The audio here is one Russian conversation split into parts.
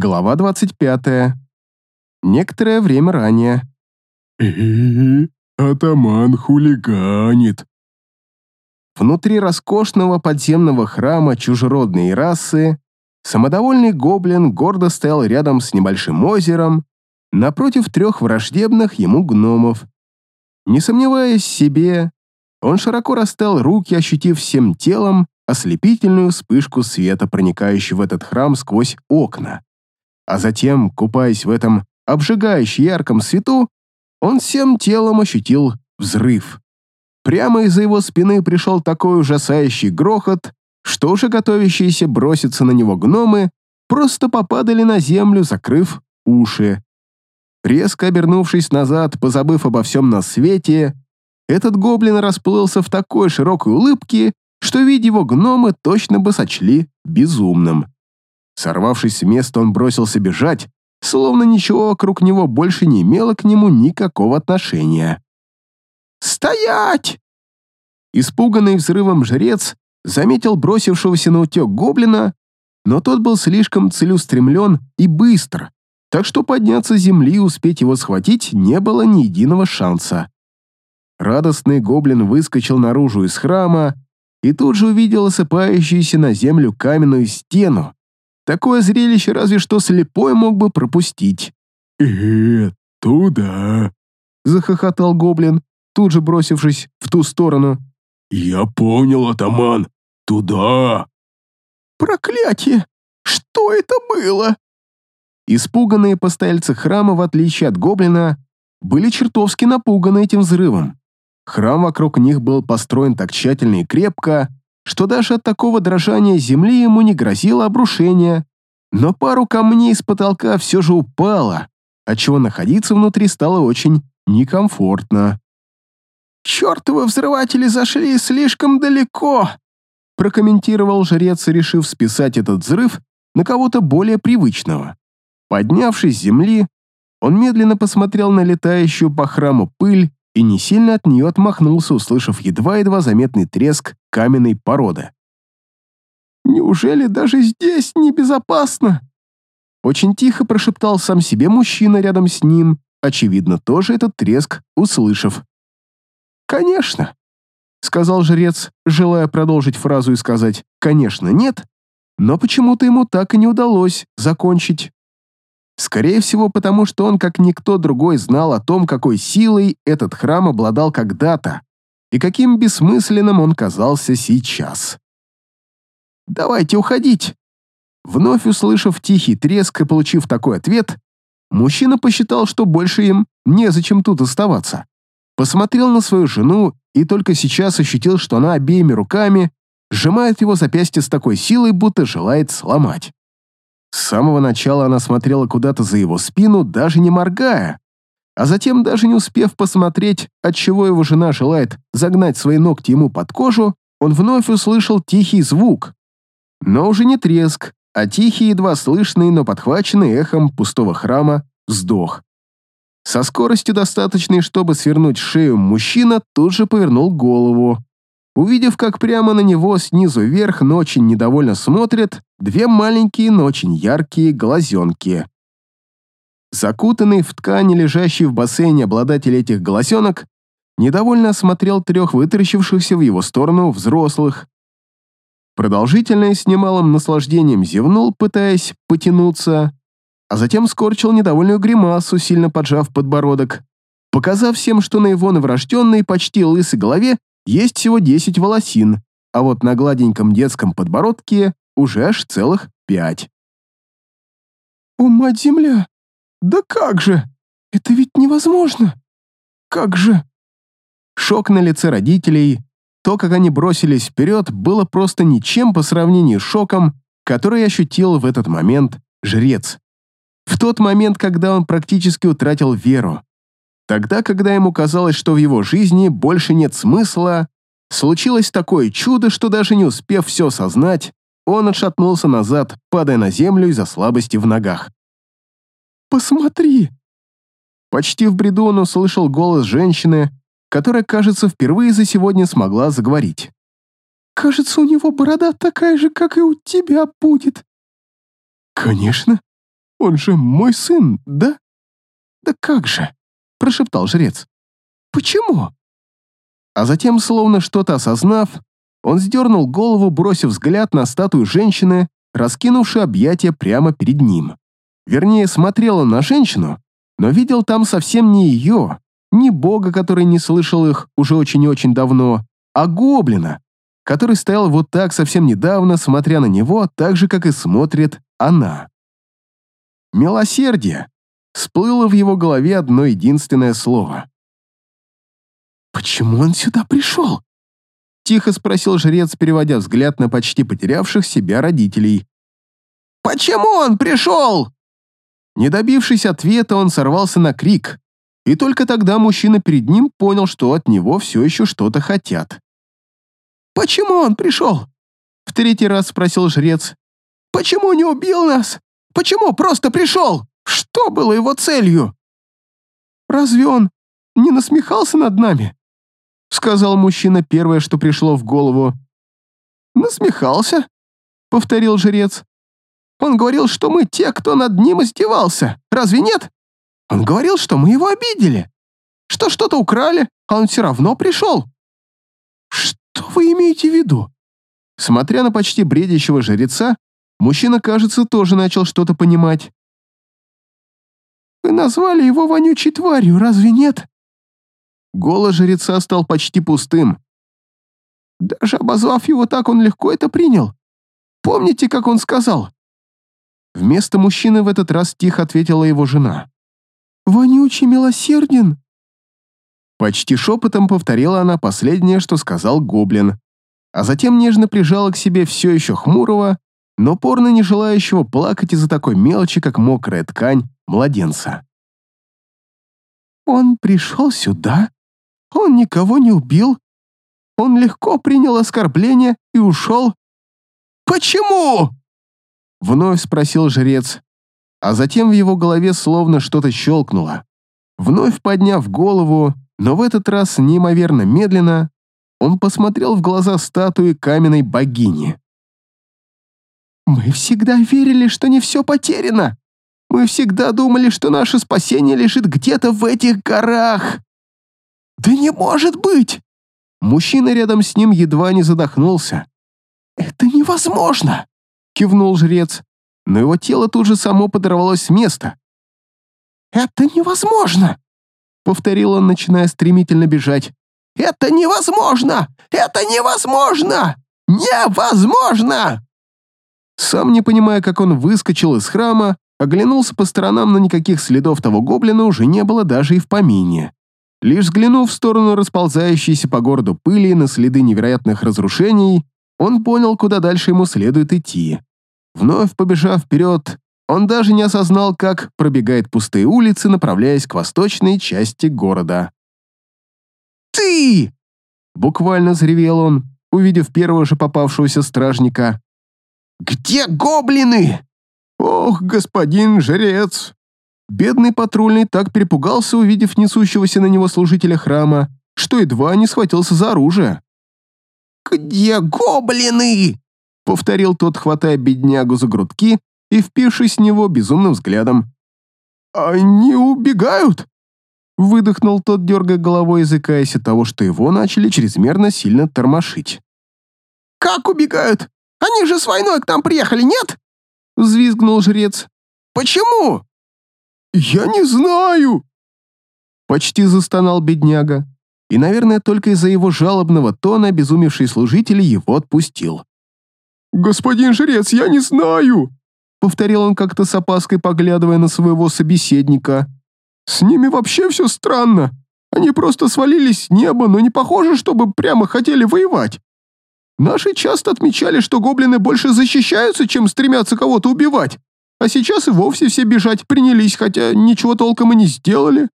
Глава 25. Некоторое время ранее. «Э-э-э, атаман хулиганит!» Внутри роскошного подземного храма чужеродной расы самодовольный гоблин гордо стоял рядом с небольшим озером, напротив трех враждебных ему гномов. Не сомневаясь в себе, он широко расстал руки, ощутив всем телом ослепительную вспышку света, проникающую в этот храм сквозь окна. А затем, купаясь в этом обжигающе ярком свету, он всем телом ощутил взрыв. Прямо из-за его спины пришел такой ужасающий грохот, что уже готовящиеся броситься на него гномы просто попадали на землю, закрыв уши. Резко обернувшись назад, позабыв обо всем на свете, этот гоблин расплылся в такой широкой улыбке, что, видя его гномы, точно бы сочли безумным. Сорвавшись с места, он бросился бежать, словно ничего вокруг него больше не имело к нему никакого отношения. «Стоять!» Испуганный взрывом жрец заметил бросившегося на утек гоблина, но тот был слишком целеустремлен и быстр, так что подняться с земли и успеть его схватить не было ни единого шанса. Радостный гоблин выскочил наружу из храма и тут же увидел осыпающуюся на землю каменную стену. Такое зрелище разве что слепой мог бы пропустить. «Э, туда!» — захохотал гоблин, тут же бросившись в ту сторону. «Я понял, атаман! Туда!» «Проклятие! Что это было?» Испуганные постояльцы храма, в отличие от гоблина, были чертовски напуганы этим взрывом. Храм вокруг них был построен так тщательно и крепко, что даже от такого дрожания земли ему не грозило обрушение, но пару камней с потолка все же упало, отчего находиться внутри стало очень некомфортно. «Чертовы взрыватели зашли слишком далеко!» прокомментировал жрец, решив списать этот взрыв на кого-то более привычного. Поднявшись с земли, он медленно посмотрел на летающую по храму пыль и не сильно от нее отмахнулся, услышав едва-едва заметный треск каменной породы. «Неужели даже здесь небезопасно?» Очень тихо прошептал сам себе мужчина рядом с ним, очевидно, тоже этот треск услышав. «Конечно», — сказал жрец, желая продолжить фразу и сказать «конечно, нет», но почему-то ему так и не удалось закончить. Скорее всего, потому что он, как никто другой, знал о том, какой силой этот храм обладал когда-то и каким бессмысленным он казался сейчас. «Давайте уходить!» Вновь услышав тихий треск и получив такой ответ, мужчина посчитал, что больше им незачем тут оставаться. Посмотрел на свою жену и только сейчас ощутил, что она обеими руками сжимает его запястье с такой силой, будто желает сломать. С самого начала она смотрела куда-то за его спину, даже не моргая, а затем, даже не успев посмотреть, от чего его жена желает загнать свои ногти ему под кожу, он вновь услышал тихий звук. Но уже не треск, а тихий, едва слышный, но подхваченный эхом пустого храма вздох. Со скоростью достаточной, чтобы свернуть шею, мужчина тут же повернул голову. Увидев, как прямо на него снизу вверх, но очень недовольно смотрят две маленькие, но очень яркие глазенки. Закутанный в ткани, лежащий в бассейне обладатель этих глазенок, недовольно осмотрел трех вытаращившихся в его сторону взрослых. Продолжительно и с немалым наслаждением зевнул, пытаясь потянуться, а затем скорчил недовольную гримасу, сильно поджав подбородок, показав всем, что на его новорожденной, почти лысой голове есть всего 10 волосин, а вот на гладеньком детском подбородке уже аж целых пять. «О, мать-земля! Да как же! Это ведь невозможно! Как же!» Шок на лице родителей, то, как они бросились вперед, было просто ничем по сравнению с шоком, который ощутил в этот момент жрец. В тот момент, когда он практически утратил веру. Тогда, когда ему казалось, что в его жизни больше нет смысла, случилось такое чудо, что даже не успев все осознать, он отшатнулся назад, падая на землю из-за слабости в ногах. «Посмотри!» Почти в бреду он услышал голос женщины, которая, кажется, впервые за сегодня смогла заговорить. «Кажется, у него борода такая же, как и у тебя будет». «Конечно», Он же мой сын, да?» «Да как же?» — прошептал жрец. «Почему?» А затем, словно что-то осознав, он сдернул голову, бросив взгляд на статую женщины, раскинувшую объятия прямо перед ним. Вернее, смотрел он на женщину, но видел там совсем не ее, не бога, который не слышал их уже очень и очень давно, а гоблина, который стоял вот так совсем недавно, смотря на него так же, как и смотрит она. Милосердие. Всплыло в его голове одно единственное слово. «Почему он сюда пришел?» Тихо спросил жрец, переводя взгляд на почти потерявших себя родителей. «Почему он пришел?» Не добившись ответа, он сорвался на крик, и только тогда мужчина перед ним понял, что от него все еще что-то хотят. «Почему он пришел?» В третий раз спросил жрец. «Почему не убил нас? Почему просто пришел? Что было его целью?» «Разве он не насмехался над нами?» Сказал мужчина первое, что пришло в голову. «Насмехался?» — повторил жрец. Он говорил, что мы те, кто над ним издевался. Разве нет? Он говорил, что мы его обидели. Что что-то украли, а он все равно пришел. Что вы имеете в виду? Смотря на почти бредящего жреца, мужчина, кажется, тоже начал что-то понимать. Вы назвали его вонючей тварью, разве нет? Голос жреца стал почти пустым. Даже обозвав его так, он легко это принял. Помните, как он сказал? Вместо мужчины в этот раз тихо ответила его жена. «Вонючий милосерден!» Почти шепотом повторила она последнее, что сказал гоблин, а затем нежно прижала к себе все еще хмурого, но порно не желающего плакать из-за такой мелочи, как мокрая ткань младенца. «Он пришел сюда? Он никого не убил? Он легко принял оскорбление и ушел? Почему?» Вновь спросил жрец, а затем в его голове словно что-то щелкнуло. Вновь подняв голову, но в этот раз неимоверно медленно, он посмотрел в глаза статуи каменной богини. «Мы всегда верили, что не все потеряно. Мы всегда думали, что наше спасение лежит где-то в этих горах. Да не может быть!» Мужчина рядом с ним едва не задохнулся. «Это невозможно!» кивнул жрец, но его тело тут же само подорвалось с места. «Это невозможно!» — повторил он, начиная стремительно бежать. «Это невозможно! Это невозможно! Невозможно!» Сам не понимая, как он выскочил из храма, оглянулся по сторонам, но никаких следов того гоблина уже не было даже и в помине. Лишь взглянув в сторону расползающейся по городу пыли на следы невероятных разрушений, он понял, куда дальше ему следует идти. Вновь побежав вперед, он даже не осознал, как пробегает пустые улицы, направляясь к восточной части города. «Ты!» — буквально заревел он, увидев первого же попавшегося стражника. «Где гоблины?» «Ох, господин жрец!» Бедный патрульный так перепугался, увидев несущегося на него служителя храма, что едва не схватился за оружие. «Где гоблины?» повторил тот, хватая беднягу за грудки и впившись в него безумным взглядом. «Они убегают!» Выдохнул тот, дергая головой, языкаясь от того, что его начали чрезмерно сильно тормошить. «Как убегают? Они же с войной к нам приехали, нет?» Взвизгнул жрец. «Почему?» «Я не знаю!» Почти застонал бедняга. И, наверное, только из-за его жалобного тона обезумевший служитель его отпустил. «Господин жрец, я не знаю!» Повторил он как-то с опаской, поглядывая на своего собеседника. «С ними вообще все странно. Они просто свалились с неба, но не похоже, чтобы прямо хотели воевать. Наши часто отмечали, что гоблины больше защищаются, чем стремятся кого-то убивать. А сейчас и вовсе все бежать принялись, хотя ничего толком и не сделали».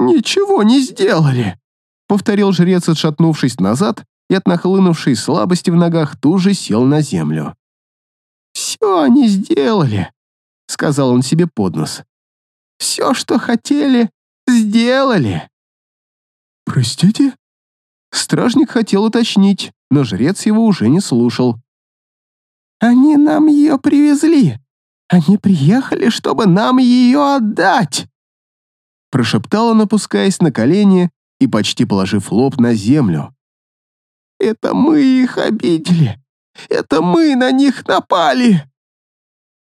«Ничего не сделали», — повторил жрец, отшатнувшись назад и от нахлынувшей слабости в ногах тут же сел на землю. «Все они сделали», — сказал он себе под нос. «Все, что хотели, сделали». «Простите?» Стражник хотел уточнить, но жрец его уже не слушал. «Они нам ее привезли. Они приехали, чтобы нам ее отдать!» Прошептал он, опускаясь на колени и почти положив лоб на землю. «Это мы их обидели! Это мы на них напали!»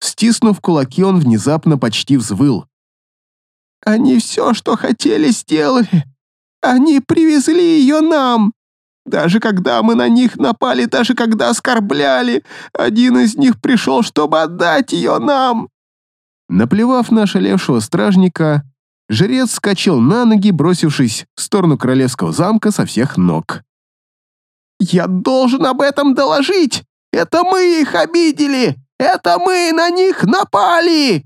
Стиснув кулаки, он внезапно почти взвыл. «Они все, что хотели, сделали! Они привезли ее нам! Даже когда мы на них напали, даже когда оскорбляли, один из них пришел, чтобы отдать ее нам!» Наплевав на шалевшего стражника, жрец скачал на ноги, бросившись в сторону королевского замка со всех ног. «Я должен об этом доложить! Это мы их обидели! Это мы на них напали!»